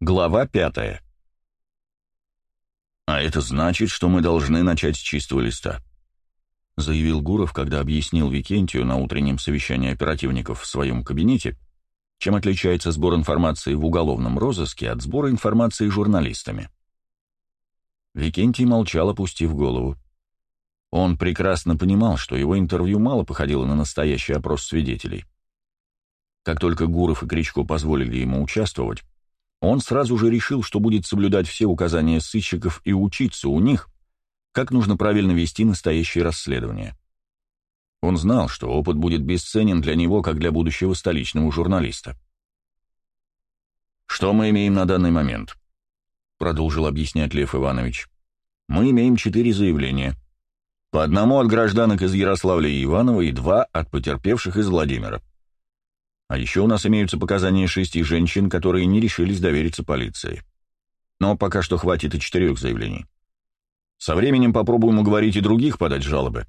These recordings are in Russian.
Глава пятая. «А это значит, что мы должны начать с чистого листа», — заявил Гуров, когда объяснил Викентию на утреннем совещании оперативников в своем кабинете, чем отличается сбор информации в уголовном розыске от сбора информации журналистами. Викентий молчал, опустив голову. Он прекрасно понимал, что его интервью мало походило на настоящий опрос свидетелей. Как только Гуров и Кричко позволили ему участвовать, он сразу же решил, что будет соблюдать все указания сыщиков и учиться у них, как нужно правильно вести настоящее расследование. Он знал, что опыт будет бесценен для него, как для будущего столичного журналиста. «Что мы имеем на данный момент?» — продолжил объяснять Лев Иванович. «Мы имеем четыре заявления. По одному от гражданок из Ярославля и Иванова и два от потерпевших из Владимира. А еще у нас имеются показания шести женщин, которые не решились довериться полиции. Но пока что хватит и четырех заявлений. Со временем попробуем уговорить и других подать жалобы.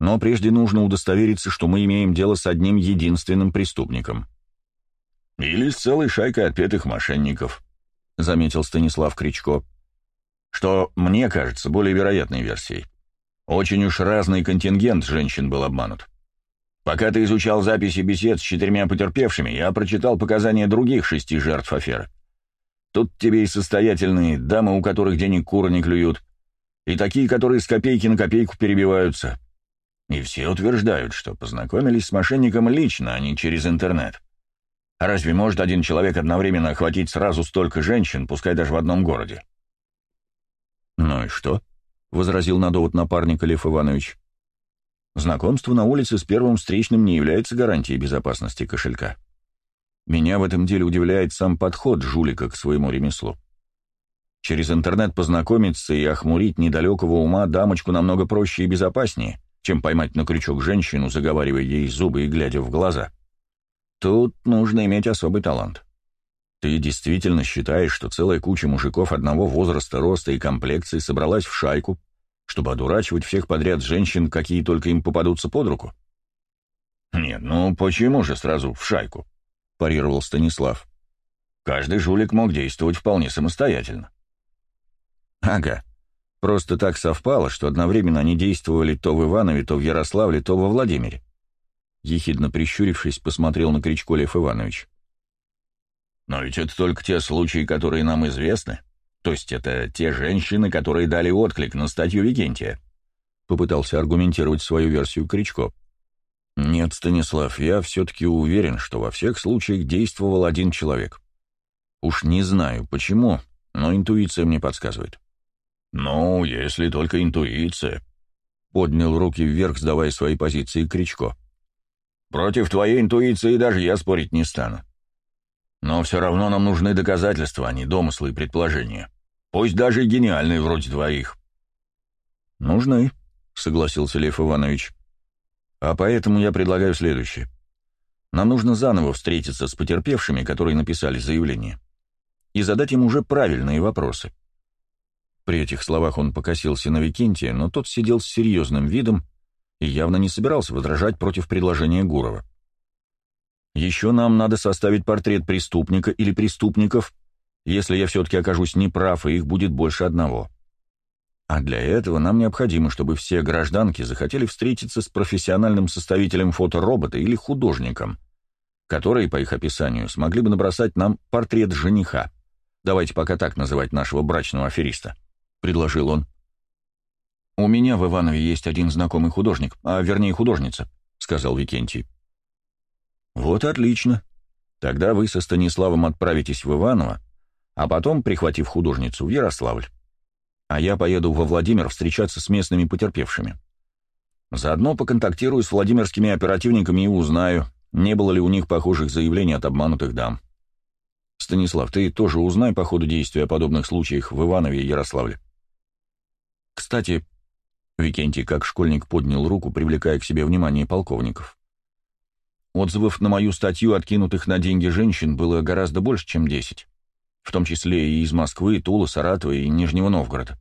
Но прежде нужно удостовериться, что мы имеем дело с одним единственным преступником. «Или с целой шайкой отпетых мошенников», — заметил Станислав Кричко. «Что, мне кажется, более вероятной версией. Очень уж разный контингент женщин был обманут. Пока ты изучал записи бесед с четырьмя потерпевшими, я прочитал показания других шести жертв аферы. Тут тебе и состоятельные, дамы, у которых денег куры не клюют, и такие, которые с копейки на копейку перебиваются. И все утверждают, что познакомились с мошенником лично, а не через интернет. Разве может один человек одновременно охватить сразу столько женщин, пускай даже в одном городе? «Ну и что?» — возразил на довод напарника Лев Иванович. Знакомство на улице с первым встречным не является гарантией безопасности кошелька. Меня в этом деле удивляет сам подход жулика к своему ремеслу. Через интернет познакомиться и охмурить недалекого ума дамочку намного проще и безопаснее, чем поймать на крючок женщину, заговаривая ей зубы и глядя в глаза. Тут нужно иметь особый талант. Ты действительно считаешь, что целая куча мужиков одного возраста, роста и комплекции собралась в шайку, чтобы одурачивать всех подряд женщин, какие только им попадутся под руку? «Нет, ну почему же сразу в шайку?» — парировал Станислав. «Каждый жулик мог действовать вполне самостоятельно». «Ага. Просто так совпало, что одновременно они действовали то в Иванове, то в Ярославле, то во Владимире». Ехидно прищурившись, посмотрел на Кричко Лев Иванович. «Но ведь это только те случаи, которые нам известны», то есть это те женщины, которые дали отклик на статью Викентия?» Попытался аргументировать свою версию Кричко. «Нет, Станислав, я все-таки уверен, что во всех случаях действовал один человек. Уж не знаю, почему, но интуиция мне подсказывает». «Ну, если только интуиция», — поднял руки вверх, сдавая свои позиции Кричко. «Против твоей интуиции даже я спорить не стану. Но все равно нам нужны доказательства, а не домыслы и предположения. Пусть даже и гениальные вроде твоих. «Нужны», — согласился Лев Иванович. «А поэтому я предлагаю следующее. Нам нужно заново встретиться с потерпевшими, которые написали заявление, и задать им уже правильные вопросы». При этих словах он покосился на Викентия, но тот сидел с серьезным видом и явно не собирался возражать против предложения Гурова. Еще нам надо составить портрет преступника или преступников, если я все-таки окажусь неправ, и их будет больше одного. А для этого нам необходимо, чтобы все гражданки захотели встретиться с профессиональным составителем фоторобота или художником, которые, по их описанию, смогли бы набросать нам портрет жениха. Давайте пока так называть нашего брачного афериста», — предложил он. «У меня в Иванове есть один знакомый художник, а вернее художница», — сказал Викентий. «Вот отлично. Тогда вы со Станиславом отправитесь в Иваново, а потом, прихватив художницу, в Ярославль. А я поеду во Владимир встречаться с местными потерпевшими. Заодно поконтактирую с владимирскими оперативниками и узнаю, не было ли у них похожих заявлений от обманутых дам. Станислав, ты тоже узнай по ходу действия о подобных случаях в Иванове и Ярославле. Кстати, Викентий как школьник поднял руку, привлекая к себе внимание полковников. Отзывов на мою статью, откинутых на деньги женщин, было гораздо больше, чем десять. В том числе и из Москвы, Тула, Саратова и Нижнего Новгорода.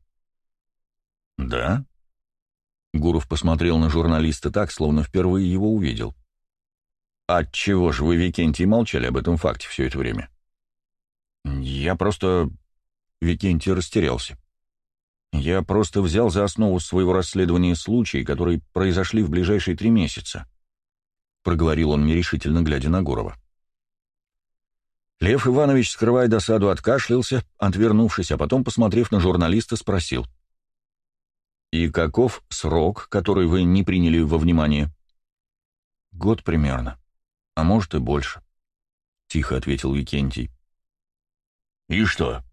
«Да?» Гуров посмотрел на журналиста так, словно впервые его увидел. «Отчего же вы, Викентий, молчали об этом факте все это время?» Я просто... Викентий растерялся. Я просто взял за основу своего расследования случаи, которые произошли в ближайшие три месяца. Проговорил он нерешительно, глядя на Гурова. Лев Иванович, скрывая досаду, откашлялся, отвернувшись, а потом, посмотрев на журналиста, спросил. «И каков срок, который вы не приняли во внимание?» «Год примерно, а может и больше», — тихо ответил Викентий. «И что?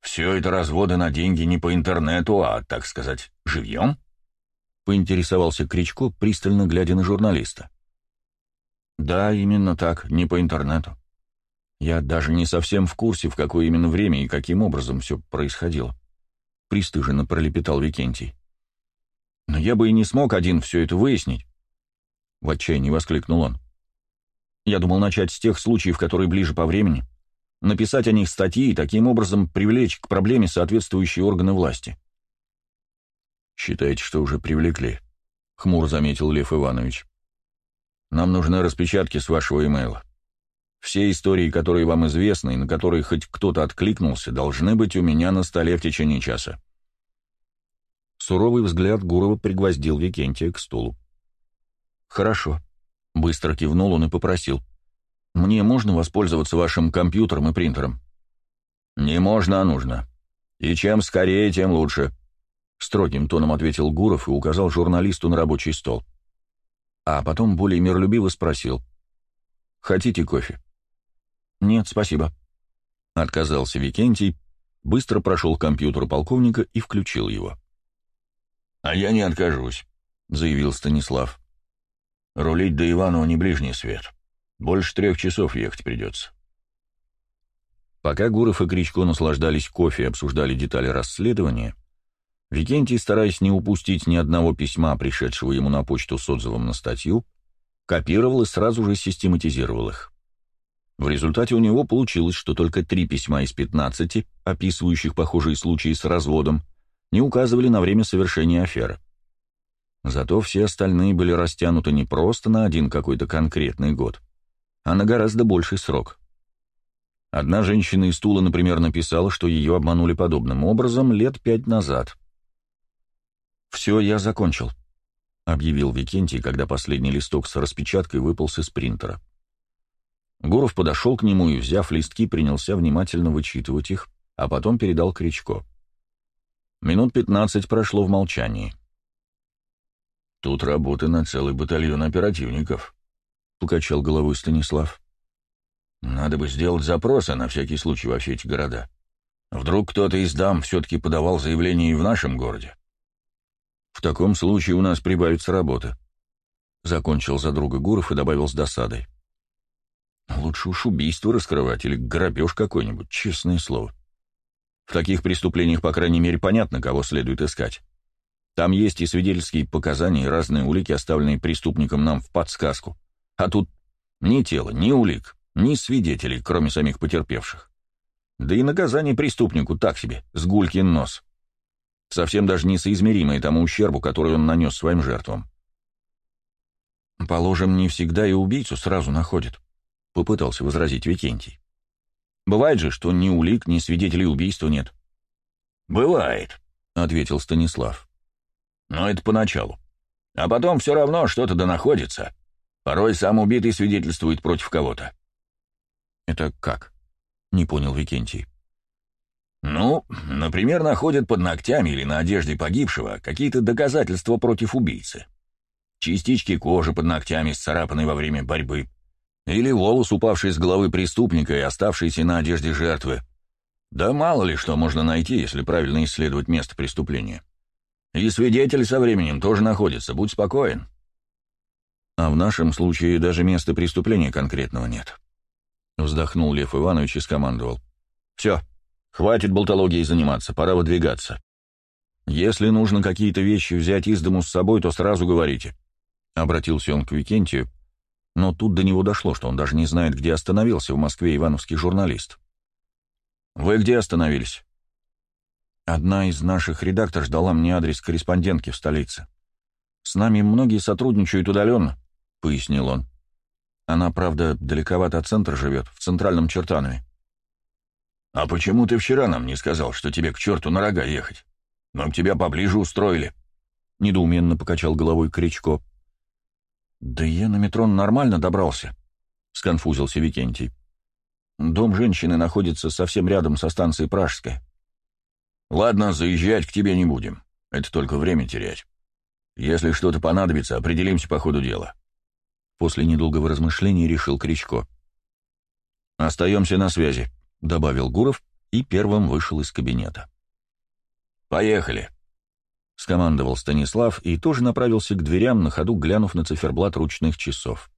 Все это разводы на деньги не по интернету, а, так сказать, живьем?» — поинтересовался Кричко, пристально глядя на журналиста. «Да, именно так, не по интернету. Я даже не совсем в курсе, в какое именно время и каким образом все происходило. Пристыженно пролепетал Викентий. Но я бы и не смог один все это выяснить. В отчаянии воскликнул он. Я думал начать с тех случаев, которые ближе по времени, написать о них статьи и таким образом привлечь к проблеме соответствующие органы власти. «Считаете, что уже привлекли?» — хмур заметил Лев Иванович. «Нам нужны распечатки с вашего имейла. Все истории, которые вам известны и на которые хоть кто-то откликнулся, должны быть у меня на столе в течение часа. Суровый взгляд Гурова пригвоздил Викентия к стулу. «Хорошо», — быстро кивнул он и попросил. «Мне можно воспользоваться вашим компьютером и принтером?» «Не можно, а нужно. И чем скорее, тем лучше», — строгим тоном ответил Гуров и указал журналисту на рабочий стол. А потом более миролюбиво спросил. «Хотите кофе?» «Нет, спасибо», — отказался Викентий, быстро прошел к компьютеру полковника и включил его. «А я не откажусь», — заявил Станислав. «Рулить до Иванова не ближний свет. Больше трех часов ехать придется». Пока Гуров и Кричко наслаждались кофе и обсуждали детали расследования, Викентий, стараясь не упустить ни одного письма, пришедшего ему на почту с отзывом на статью, копировал и сразу же систематизировал их. В результате у него получилось, что только три письма из 15, описывающих похожие случаи с разводом, не указывали на время совершения аферы. Зато все остальные были растянуты не просто на один какой-то конкретный год, а на гораздо больший срок. Одна женщина из Тула, например, написала, что ее обманули подобным образом лет пять назад. «Все, я закончил», — объявил Викентий, когда последний листок с распечаткой выпал из принтера. Гуров подошел к нему и, взяв листки, принялся внимательно вычитывать их, а потом передал Кричко. Минут пятнадцать прошло в молчании. «Тут работа на целый батальон оперативников», — покачал головой Станислав. «Надо бы сделать запросы на всякий случай во все эти города. Вдруг кто-то из дам все-таки подавал заявление и в нашем городе?» «В таком случае у нас прибавится работа», — закончил за друга Гуров и добавил с досадой. Лучше уж убийство раскрывать или грабеж какой-нибудь, честное слово. В таких преступлениях, по крайней мере, понятно, кого следует искать. Там есть и свидетельские показания, и разные улики, оставленные преступником нам в подсказку. А тут ни тела, ни улик, ни свидетелей, кроме самих потерпевших. Да и наказание преступнику так себе, с гулькин нос. Совсем даже несоизмеримое тому ущербу, который он нанес своим жертвам. Положим, не всегда и убийцу сразу находят. — попытался возразить Викентий. «Бывает же, что ни улик, ни свидетелей убийства нет». «Бывает», — ответил Станислав. «Но это поначалу. А потом все равно что-то да находится. Порой сам убитый свидетельствует против кого-то». «Это как?» — не понял Викентий. «Ну, например, находят под ногтями или на одежде погибшего какие-то доказательства против убийцы. Частички кожи под ногтями, сцарапанной во время борьбы, или волос, упавший с головы преступника и оставшийся на одежде жертвы. Да мало ли что можно найти, если правильно исследовать место преступления. И свидетель со временем тоже находится, будь спокоен. А в нашем случае даже места преступления конкретного нет. Вздохнул Лев Иванович и скомандовал. Все, хватит болтологией заниматься, пора выдвигаться. Если нужно какие-то вещи взять из дому с собой, то сразу говорите. Обратился он к Викентию, но тут до него дошло, что он даже не знает, где остановился в Москве ивановский журналист. «Вы где остановились?» «Одна из наших редакторов дала мне адрес корреспондентки в столице. С нами многие сотрудничают удаленно», — пояснил он. «Она, правда, далековато от центра живет, в центральном Чертанове». «А почему ты вчера нам не сказал, что тебе к черту на рога ехать? Нам тебя поближе устроили», — недоуменно покачал головой Кричко. «Да я на метро нормально добрался», — сконфузился Викентий. «Дом женщины находится совсем рядом со станцией Пражская». «Ладно, заезжать к тебе не будем. Это только время терять. Если что-то понадобится, определимся по ходу дела». После недолгого размышления решил Кричко. «Остаемся на связи», — добавил Гуров и первым вышел из кабинета. «Поехали», — скомандовал Станислав и тоже направился к дверям, на ходу глянув на циферблат ручных часов.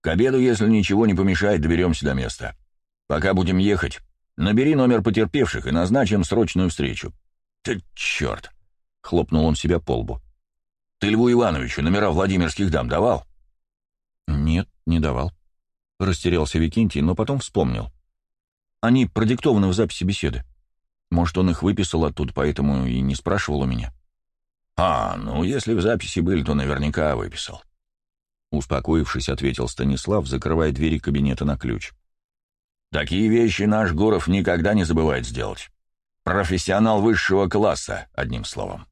«К обеду, если ничего не помешает, доберемся до места. Пока будем ехать, набери номер потерпевших и назначим срочную встречу». «Ты черт!» — хлопнул он себя по лбу. «Ты Льву Ивановичу номера Владимирских дам давал?» «Нет, не давал», Растерялся Викентий, но потом вспомнил. Они продиктованы в записи беседы. Может, он их выписал оттуда, поэтому и не спрашивал у меня. «А, ну, если в записи были, то наверняка выписал». Успокоившись, ответил Станислав, закрывая двери кабинета на ключ. «Такие вещи наш Гуров никогда не забывает сделать. Профессионал высшего класса, одним словом».